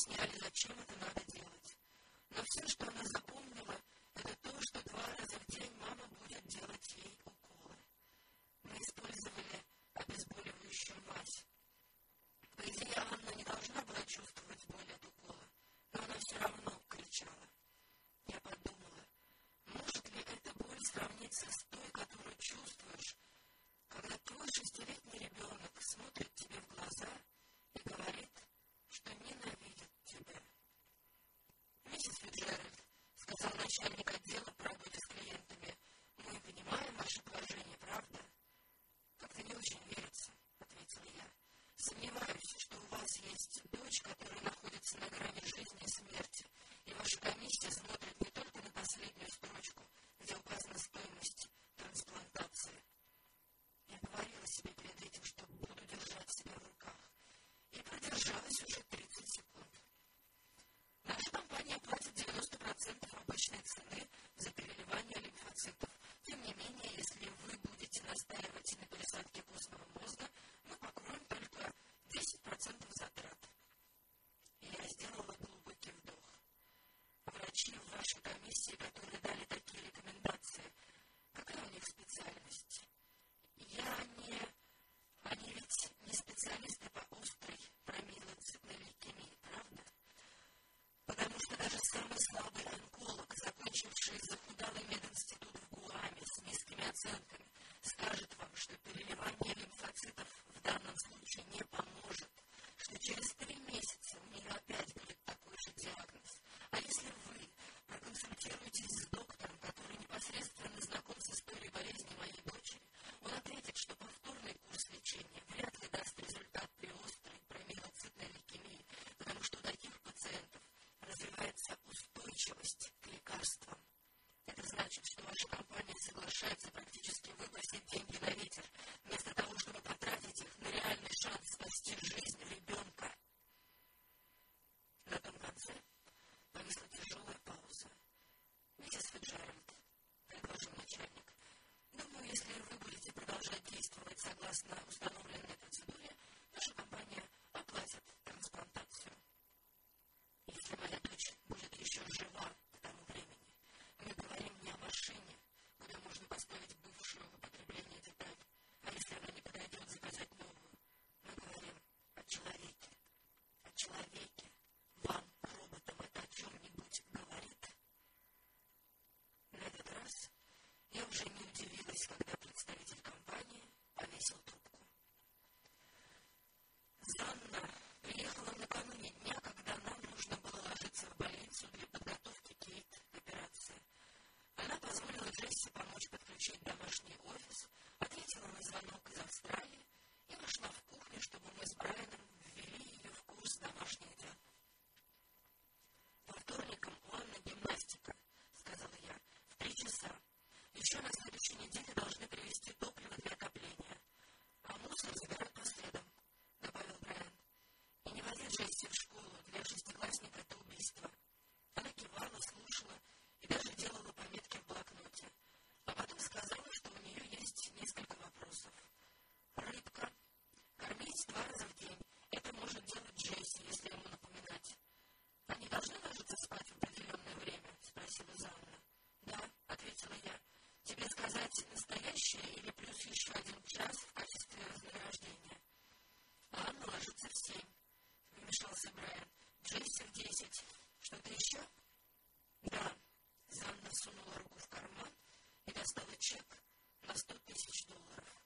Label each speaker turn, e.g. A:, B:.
A: объясняли, зачем это надо делать. Но все, что она запомнила, Thank you. переливание лимфоцитов в данном случае не поможет, что через три месяца у нее опять будет такой же диагноз. А если вы проконсультируетесь с доктором, который непосредственно знаком с историей болезни моей дочери, он ответит, что повторный курс лечения вряд ли даст результат при острой промиоцитной лейкемии, потому что у таких пациентов развивается устойчивость к лекарствам. Это значит, что ваша компания соглашается представитель компании повесил трубку. Занна приехала накануне дня, когда нам нужно было ложиться в больницу для подготовки к операции. Она позволила Джесси помочь подключить домашний офис, ответила на звонок из Австралии, еще? Да. Занна сунула руку в карман и достала чек на сто тысяч долларов.